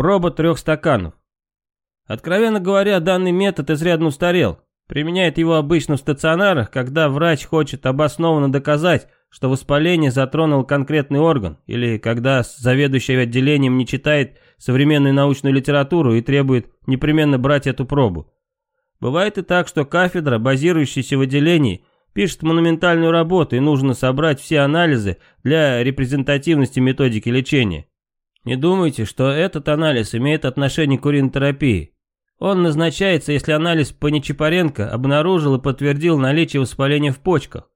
Проба трех стаканов. Откровенно говоря, данный метод изрядно устарел. Применяет его обычно в стационарах, когда врач хочет обоснованно доказать, что воспаление затронуло конкретный орган, или когда заведующий отделением не читает современную научную литературу и требует непременно брать эту пробу. Бывает и так, что кафедра, базирующаяся в отделении, пишет монументальную работу и нужно собрать все анализы для репрезентативности методики лечения. Не думайте, что этот анализ имеет отношение к уринотерапии. Он назначается, если анализ по Нечипаренко обнаружил и подтвердил наличие воспаления в почках.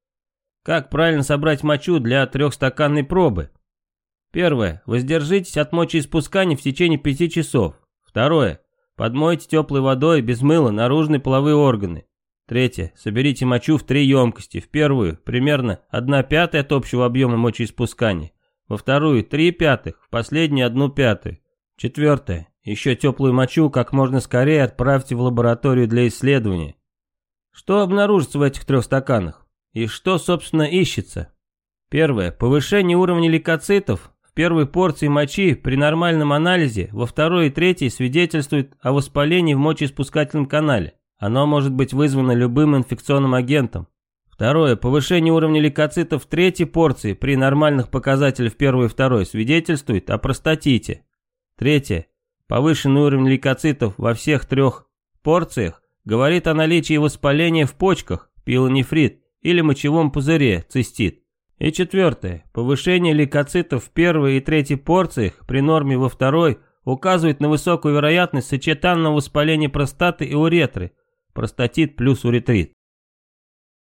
Как правильно собрать мочу для трехстаканной пробы? Первое. Воздержитесь от мочеиспускания в течение 5 часов. Второе. Подмойте теплой водой без мыла наружные половые органы. Третье. Соберите мочу в три емкости. В первую примерно 1 пятая от общего объема мочеиспускания. Во вторую 3 пятых, в последнюю 1 пятую. Четвертое. Еще теплую мочу как можно скорее отправьте в лабораторию для исследования. Что обнаружится в этих трех стаканах? И что, собственно, ищется? Первое. Повышение уровня лейкоцитов в первой порции мочи при нормальном анализе, во второй и третьей свидетельствует о воспалении в мочеиспускательном канале. Оно может быть вызвано любым инфекционным агентом. Второе. Повышение уровня лейкоцитов в третьей порции при нормальных показателях первой и второй свидетельствует о простатите. Третье. Повышенный уровень лейкоцитов во всех трех порциях говорит о наличии воспаления в почках, пилонефрит, или мочевом пузыре, цистит. И четвертое. Повышение лейкоцитов в первой и третьей порциях при норме во второй указывает на высокую вероятность сочетанного воспаления простаты и уретры, простатит плюс уретрит.